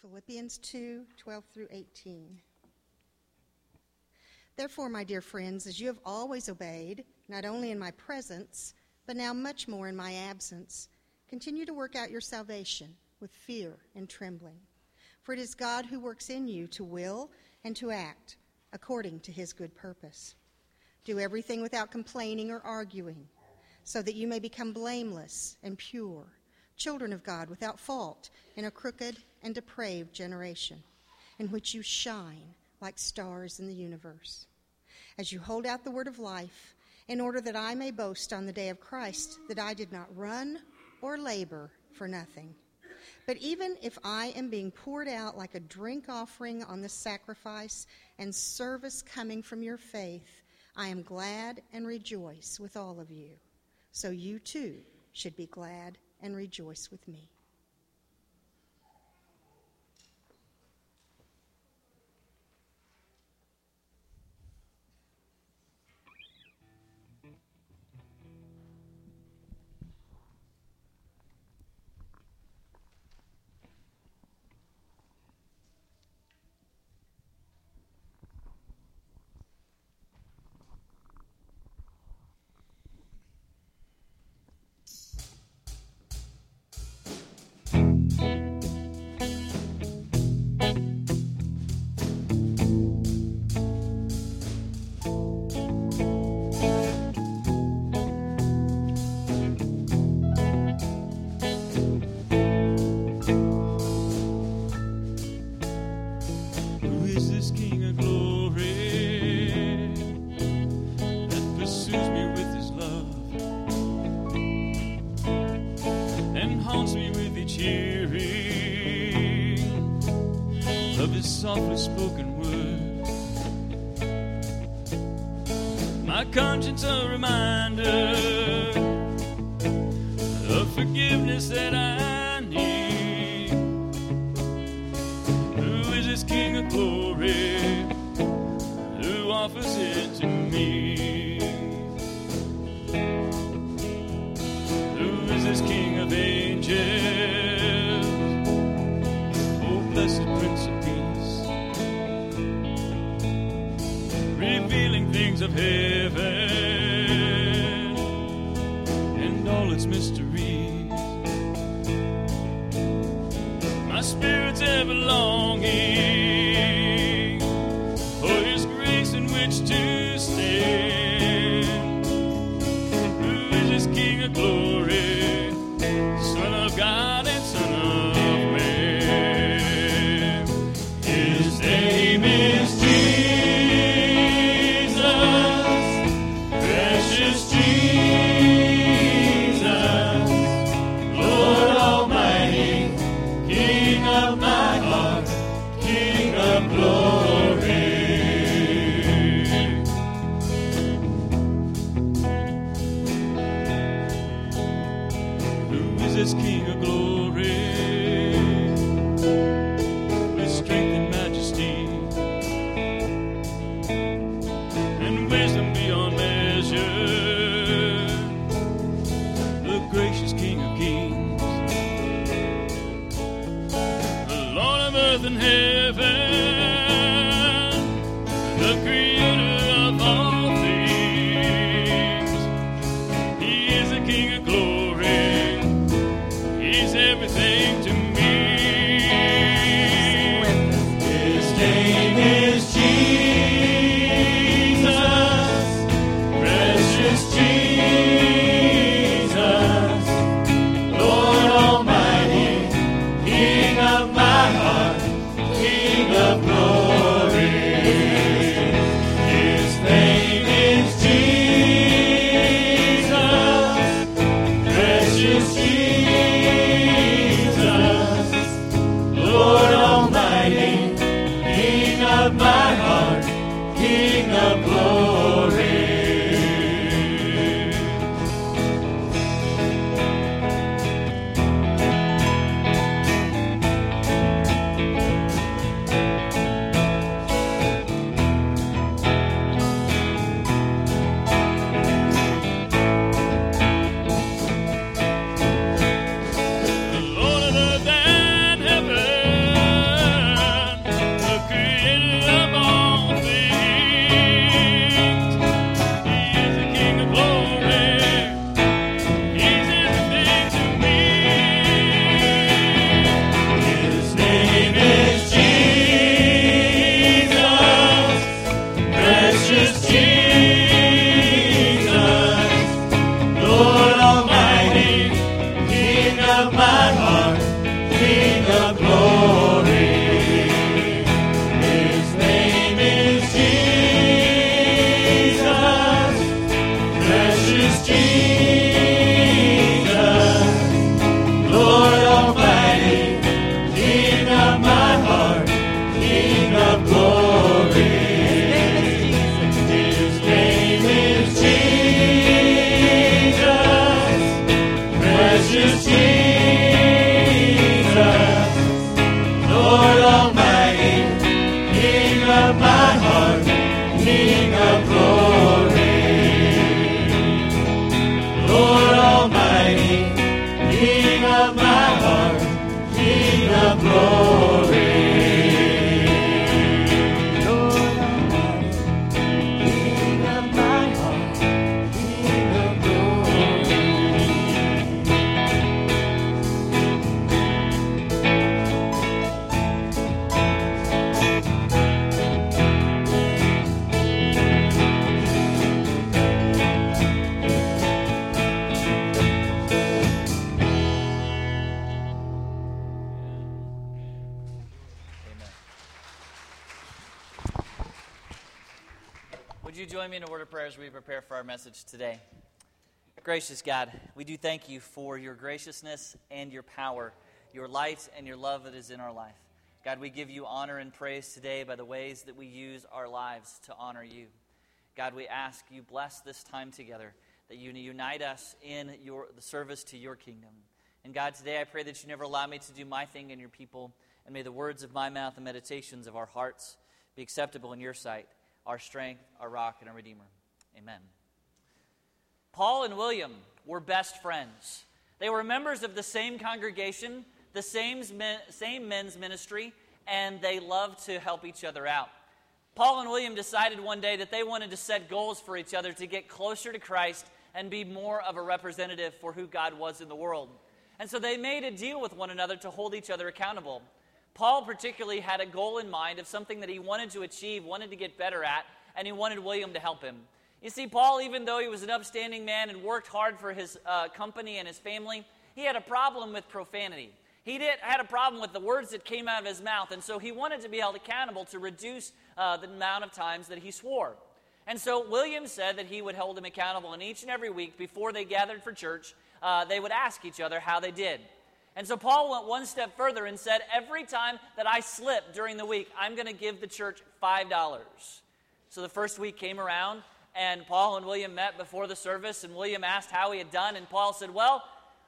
Philippians 2 12 through 18. Therefore, my dear friends, as you have always obeyed, not only in my presence, but now much more in my absence, continue to work out your salvation with fear and trembling. For it is God who works in you to will and to act according to his good purpose. Do everything without complaining or arguing, so that you may become blameless and pure, children of God without fault in a crooked and depraved generation, in which you shine like stars in the universe. As you hold out the word of life, in order that I may boast on the day of Christ that I did not run or labor for nothing. But even if I am being poured out like a drink offering on the sacrifice and service coming from your faith, I am glad and rejoice with all of you. So you too should be glad and rejoice with me. My conscience a reminder of forgiveness that I need. Who is this King of glory who offers it to me? Who is this King of angels? Oh, blessed Prince things of heaven and all its mysteries. My spirit's ever longing for His grace in which to stand. Is King of glory? Join me in a word of prayer as we prepare for our message today? Gracious God, we do thank you for your graciousness and your power, your light and your love that is in our life. God, we give you honor and praise today by the ways that we use our lives to honor you. God, we ask you bless this time together, that you unite us in your, the service to your kingdom. And God, today I pray that you never allow me to do my thing in your people, and may the words of my mouth and meditations of our hearts be acceptable in your sight, our strength, our rock, and our redeemer. Amen. Paul and William were best friends. They were members of the same congregation, the same, same men's ministry, and they loved to help each other out. Paul and William decided one day that they wanted to set goals for each other to get closer to Christ and be more of a representative for who God was in the world. And so they made a deal with one another to hold each other accountable. Paul, particularly, had a goal in mind of something that he wanted to achieve, wanted to get better at, and he wanted William to help him. You see, Paul, even though he was an upstanding man and worked hard for his uh, company and his family, he had a problem with profanity. He did, had a problem with the words that came out of his mouth, and so he wanted to be held accountable to reduce uh, the amount of times that he swore. And so William said that he would hold him accountable, and each and every week before they gathered for church, uh, they would ask each other how they did. And so Paul went one step further and said, Every time that I slip during the week, I'm going to give the church $5. So the first week came around, and Paul and William met before the service, and William asked how he had done, and Paul said, Well,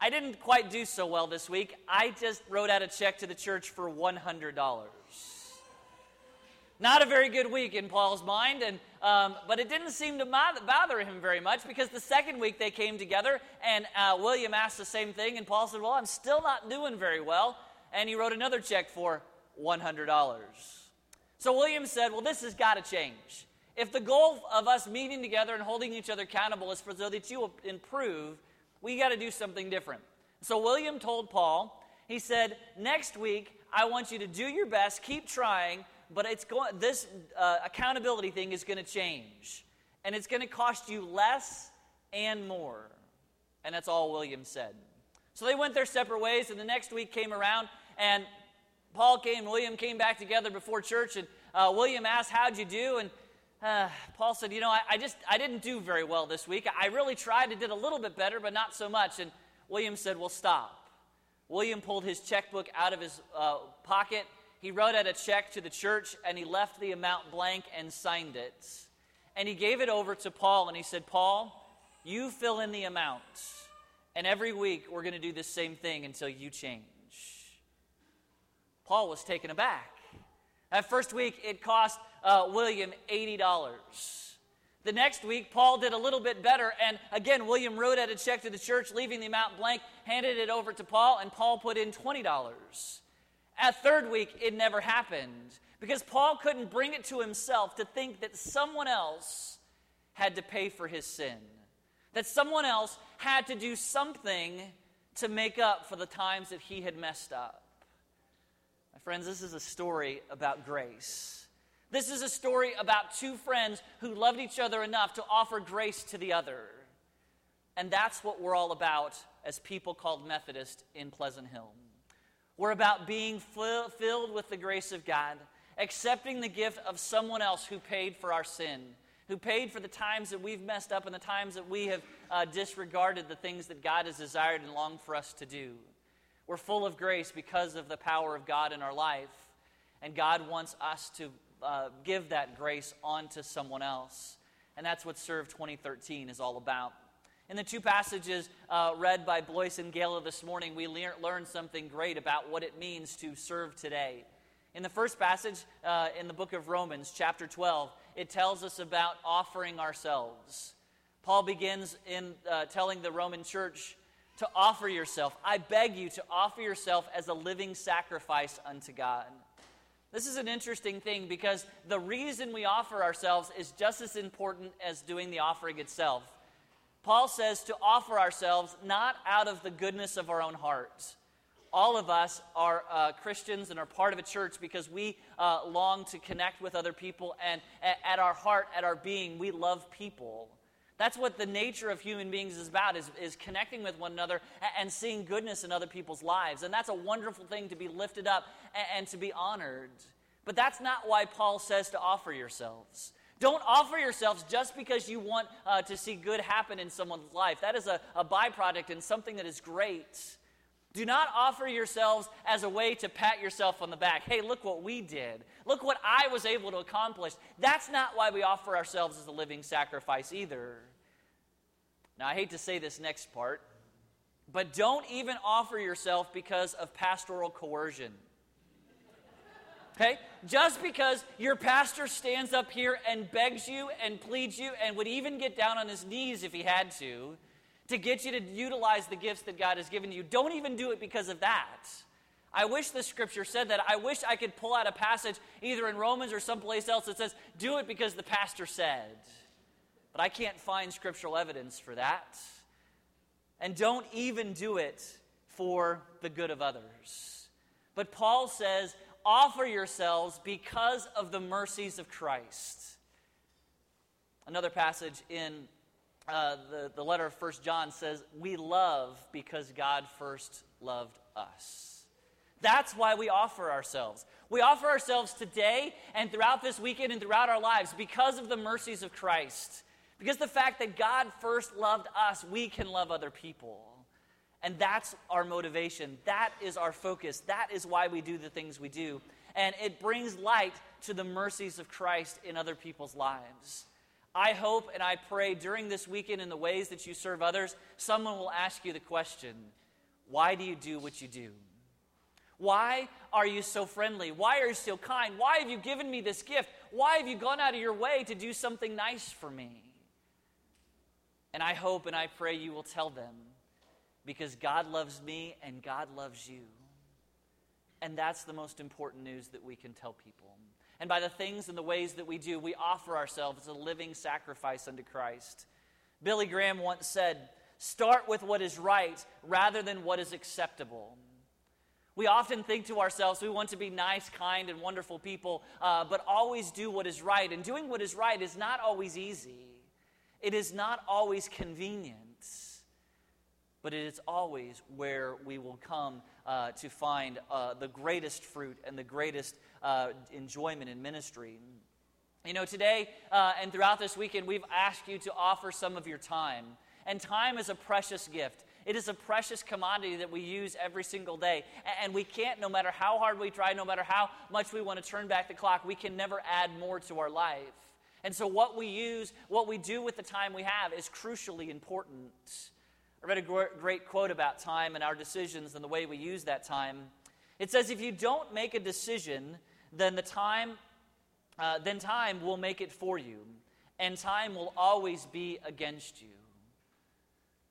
I didn't quite do so well this week. I just wrote out a check to the church for $100. Not a very good week in Paul's mind, and, um, but it didn't seem to bother him very much because the second week they came together and uh, William asked the same thing, and Paul said, Well, I'm still not doing very well. And he wrote another check for $100. So William said, Well, this has got to change. If the goal of us meeting together and holding each other accountable is for so that you will improve, we got to do something different. So William told Paul, he said, Next week, I want you to do your best, keep trying, but it's going, this uh, accountability thing is going to change. And it's going to cost you less and more. And that's all William said. So they went their separate ways, and the next week came around, and Paul came, William came back together before church, and uh, William asked, How'd you do? And uh, Paul said, You know, I, I, just, I didn't do very well this week. I really tried. I did a little bit better, but not so much. And William said, Well, stop. William pulled his checkbook out of his uh, pocket. He wrote out a check to the church and he left the amount blank and signed it. And he gave it over to Paul and he said, Paul, you fill in the amount. And every week we're going to do the same thing until you change. Paul was taken aback. That first week, it cost uh, William $80. The next week, Paul did a little bit better, and again, William wrote out a check to the church, leaving the amount blank, handed it over to Paul, and Paul put in $20. At third week, it never happened because Paul couldn't bring it to himself to think that someone else had to pay for his sin, that someone else had to do something to make up for the times that he had messed up. My friends, this is a story about grace. This is a story about two friends who loved each other enough to offer grace to the other. And that's what we're all about as people called Methodist in Pleasant Hill. We're about being filled with the grace of God, accepting the gift of someone else who paid for our sin, who paid for the times that we've messed up and the times that we have uh, disregarded the things that God has desired and longed for us to do. We're full of grace because of the power of God in our life, and God wants us to uh, give that grace onto someone else. And that's what Serve 2013 is all about. In the two passages uh, read by Blois and Gayla this morning, we le- learned something great about what it means to serve today. In the first passage uh, in the book of Romans, chapter 12, it tells us about offering ourselves. Paul begins in uh, telling the Roman church to offer yourself. I beg you to offer yourself as a living sacrifice unto God. This is an interesting thing because the reason we offer ourselves is just as important as doing the offering itself. Paul says to offer ourselves not out of the goodness of our own hearts. All of us are uh, Christians and are part of a church because we uh, long to connect with other people, and at our heart, at our being, we love people. That's what the nature of human beings is about, is, is connecting with one another and seeing goodness in other people's lives. And that's a wonderful thing to be lifted up and, and to be honored. But that's not why Paul says to offer yourselves. Don't offer yourselves just because you want uh, to see good happen in someone's life. That is a, a byproduct and something that is great. Do not offer yourselves as a way to pat yourself on the back. Hey, look what we did. Look what I was able to accomplish. That's not why we offer ourselves as a living sacrifice either. Now, I hate to say this next part, but don't even offer yourself because of pastoral coercion. Okay? Just because your pastor stands up here and begs you and pleads you and would even get down on his knees if he had to, to get you to utilize the gifts that God has given you, don't even do it because of that. I wish the scripture said that. I wish I could pull out a passage either in Romans or someplace else that says, do it because the pastor said. But I can't find scriptural evidence for that. And don't even do it for the good of others. But Paul says, offer yourselves because of the mercies of Christ. Another passage in uh, the, the letter of First John says, We love because God first loved us. That's why we offer ourselves. We offer ourselves today and throughout this weekend and throughout our lives because of the mercies of Christ. Because the fact that God first loved us, we can love other people. And that's our motivation. That is our focus. That is why we do the things we do. And it brings light to the mercies of Christ in other people's lives. I hope and I pray during this weekend in the ways that you serve others, someone will ask you the question why do you do what you do? Why are you so friendly? Why are you so kind? Why have you given me this gift? Why have you gone out of your way to do something nice for me? And I hope and I pray you will tell them because God loves me and God loves you. And that's the most important news that we can tell people. And by the things and the ways that we do, we offer ourselves as a living sacrifice unto Christ. Billy Graham once said, Start with what is right rather than what is acceptable. We often think to ourselves, we want to be nice, kind, and wonderful people, uh, but always do what is right. And doing what is right is not always easy, it is not always convenient but it is always where we will come uh, to find uh, the greatest fruit and the greatest uh, enjoyment in ministry. You know, today uh, and throughout this weekend, we've asked you to offer some of your time. And time is a precious gift. It is a precious commodity that we use every single day. And we can't, no matter how hard we try, no matter how much we want to turn back the clock, we can never add more to our life. And so, what we use, what we do with the time we have, is crucially important. I read a great quote about time and our decisions and the way we use that time. It says, if you don't make a decision, then the time, uh, then time will make it for you, and time will always be against you.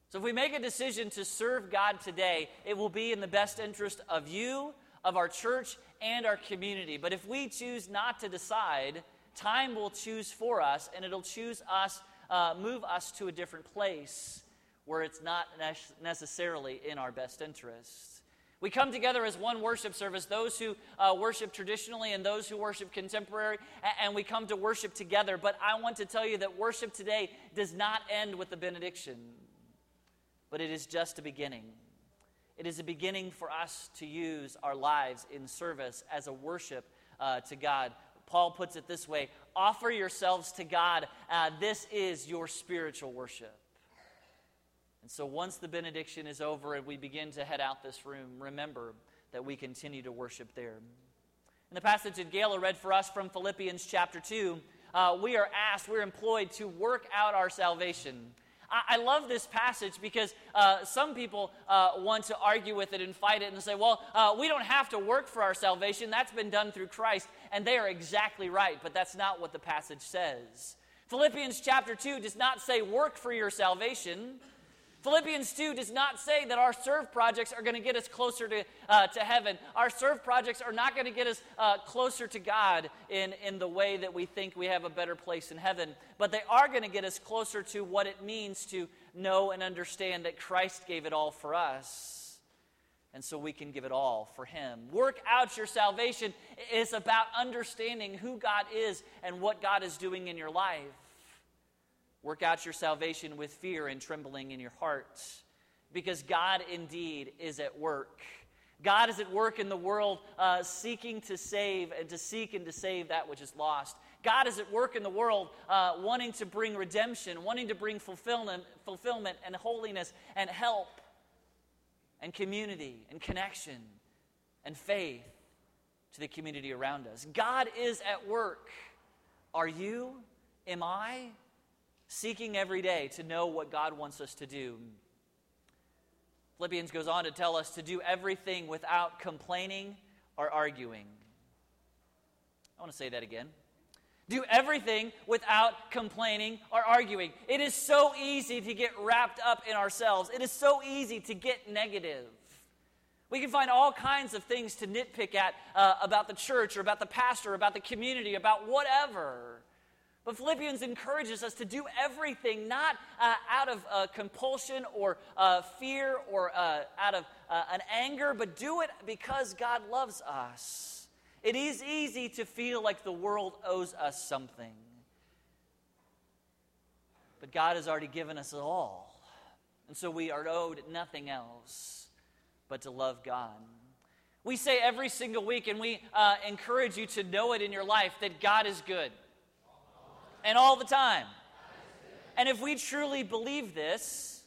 So if we make a decision to serve God today, it will be in the best interest of you, of our church, and our community. But if we choose not to decide, time will choose for us, and it'll choose us, uh, move us to a different place where it's not necessarily in our best interests. We come together as one worship service, those who uh, worship traditionally and those who worship contemporary, and we come to worship together. But I want to tell you that worship today does not end with the benediction, but it is just a beginning. It is a beginning for us to use our lives in service as a worship uh, to God. Paul puts it this way offer yourselves to God. Uh, this is your spiritual worship. And so once the benediction is over and we begin to head out this room, remember that we continue to worship there. In the passage that Gayla read for us from Philippians chapter 2, uh, we are asked, we're employed to work out our salvation. I, I love this passage because uh, some people uh, want to argue with it and fight it and say, well, uh, we don't have to work for our salvation. That's been done through Christ. And they are exactly right, but that's not what the passage says. Philippians chapter 2 does not say work for your salvation. Philippians 2 does not say that our serve projects are going to get us closer to, uh, to heaven. Our serve projects are not going to get us uh, closer to God in, in the way that we think we have a better place in heaven, but they are going to get us closer to what it means to know and understand that Christ gave it all for us. And so we can give it all for Him. Work out your salvation is about understanding who God is and what God is doing in your life. Work out your salvation with fear and trembling in your hearts, because God indeed is at work. God is at work in the world uh, seeking to save and to seek and to save that which is lost. God is at work in the world uh, wanting to bring redemption, wanting to bring fulfillment, fulfillment and holiness and help and community and connection and faith to the community around us. God is at work. Are you? Am I? Seeking every day to know what God wants us to do. Philippians goes on to tell us to do everything without complaining or arguing. I want to say that again. Do everything without complaining or arguing. It is so easy to get wrapped up in ourselves. It is so easy to get negative. We can find all kinds of things to nitpick at uh, about the church or about the pastor, or about the community, about whatever. But Philippians encourages us to do everything not uh, out of uh, compulsion or uh, fear or uh, out of uh, an anger, but do it because God loves us. It is easy to feel like the world owes us something. But God has already given us it all. And so we are owed nothing else but to love God. We say every single week, and we uh, encourage you to know it in your life, that God is good. And all the time. And if we truly believe this,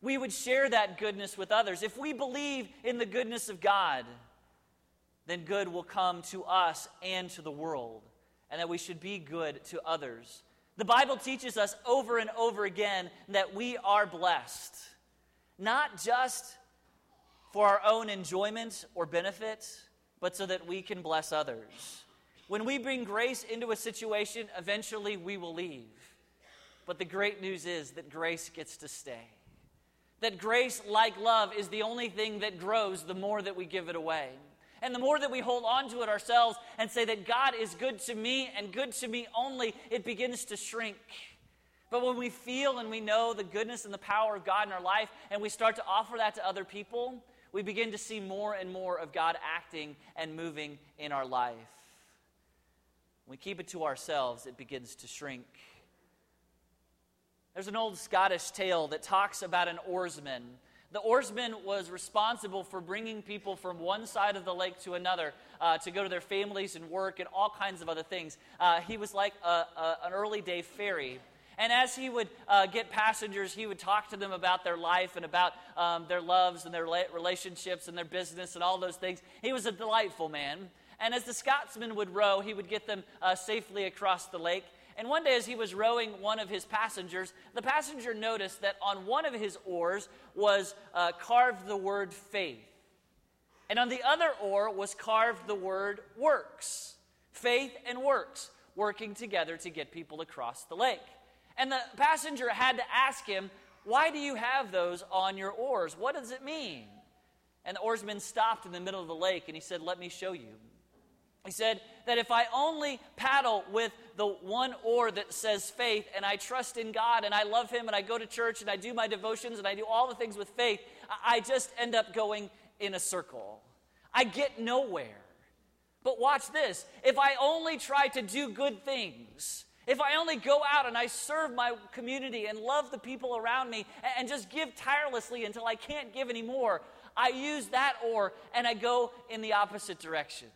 we would share that goodness with others. If we believe in the goodness of God, then good will come to us and to the world, and that we should be good to others. The Bible teaches us over and over again that we are blessed, not just for our own enjoyment or benefit, but so that we can bless others. When we bring grace into a situation, eventually we will leave. But the great news is that grace gets to stay. That grace, like love, is the only thing that grows the more that we give it away. And the more that we hold on to it ourselves and say that God is good to me and good to me only, it begins to shrink. But when we feel and we know the goodness and the power of God in our life and we start to offer that to other people, we begin to see more and more of God acting and moving in our life. When we keep it to ourselves, it begins to shrink. There's an old Scottish tale that talks about an oarsman the oarsman was responsible for bringing people from one side of the lake to another uh, to go to their families and work and all kinds of other things. Uh, he was like a, a, an early day ferry. And as he would uh, get passengers, he would talk to them about their life and about um, their loves and their relationships and their business and all those things. He was a delightful man. And as the Scotsman would row, he would get them uh, safely across the lake. And one day, as he was rowing one of his passengers, the passenger noticed that on one of his oars was uh, carved the word faith. And on the other oar was carved the word works. Faith and works working together to get people across the lake. And the passenger had to ask him, Why do you have those on your oars? What does it mean? And the oarsman stopped in the middle of the lake and he said, Let me show you. He said that if I only paddle with the one oar that says faith and I trust in God and I love Him and I go to church and I do my devotions and I do all the things with faith, I just end up going in a circle. I get nowhere. But watch this if I only try to do good things, if I only go out and I serve my community and love the people around me and just give tirelessly until I can't give anymore, I use that oar and I go in the opposite direction.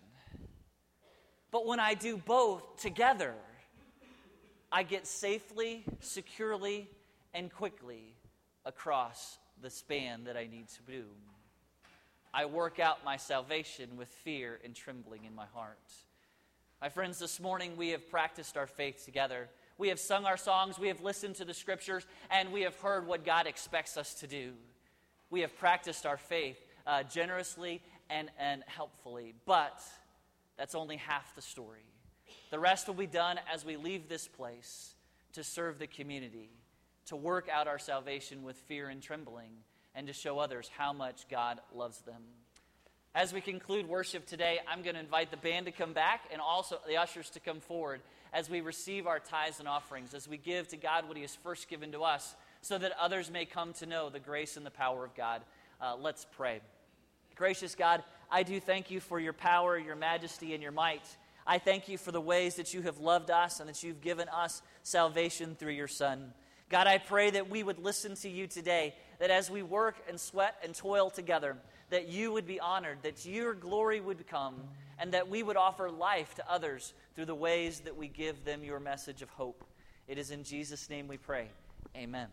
But when I do both together, I get safely, securely, and quickly across the span that I need to do. I work out my salvation with fear and trembling in my heart. My friends, this morning we have practiced our faith together. We have sung our songs, we have listened to the scriptures, and we have heard what God expects us to do. We have practiced our faith uh, generously and, and helpfully. But that's only half the story. The rest will be done as we leave this place to serve the community, to work out our salvation with fear and trembling, and to show others how much God loves them. As we conclude worship today, I'm going to invite the band to come back and also the ushers to come forward as we receive our tithes and offerings, as we give to God what He has first given to us, so that others may come to know the grace and the power of God. Uh, let's pray. Gracious God, I do thank you for your power, your majesty, and your might. I thank you for the ways that you have loved us and that you've given us salvation through your Son. God, I pray that we would listen to you today, that as we work and sweat and toil together, that you would be honored, that your glory would come, and that we would offer life to others through the ways that we give them your message of hope. It is in Jesus' name we pray. Amen.